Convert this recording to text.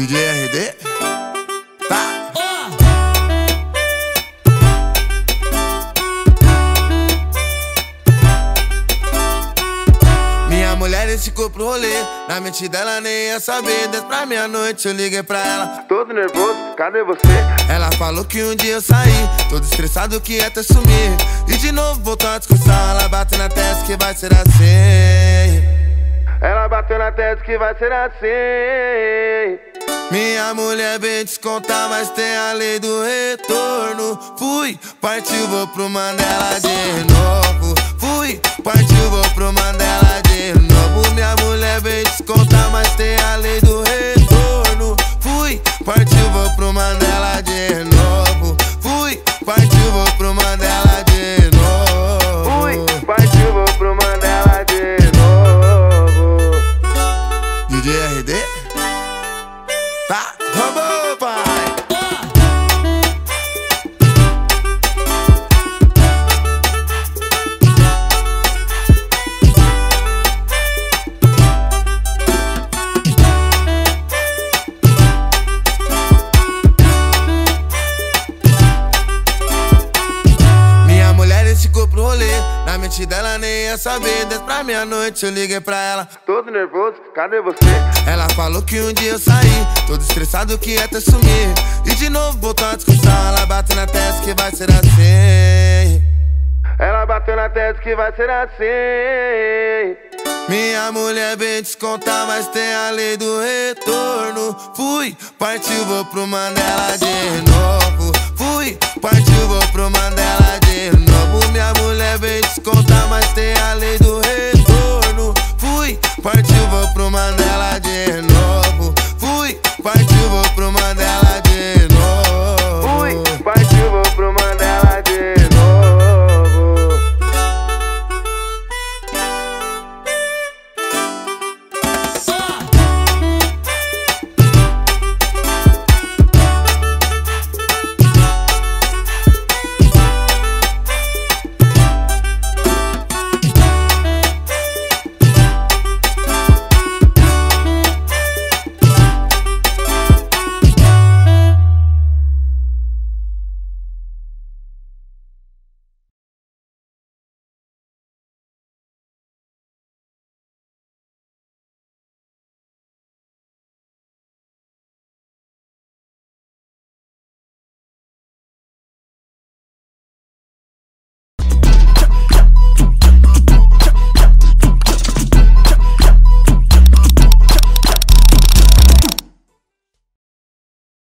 DJ RD? Tá. Minha mulher ficou pro rolê, na mente dela nem ia saber. Desde pra meia-noite eu liguei pra ela. Todo nervoso, cadê você? Ela falou que um dia eu saí, todo estressado que ia até sumir. E de novo voltou a discussão, ela bate na testa que vai ser assim. Ela bateu na testa que vai ser assim. Minha mulher bem descontar, mas tem a lei do retorno. Fui, partiu, vou pro Mandela de novo. Fui, partiu, vou pro Mandela na mente dela nem ia saber. Desde pra meia-noite eu liguei pra ela. Todo nervoso, cadê você? Ela falou que um dia eu saí, todo estressado que ia até sumir. E de novo voltou a discussão, ela bate na testa que vai ser assim. Ela bateu na testa que vai ser assim. Minha mulher bem descontar, mas tem a lei do retorno. Fui, partiu, vou pro Mandela de novo. Fui, partiu, vou pro Mandela de novo.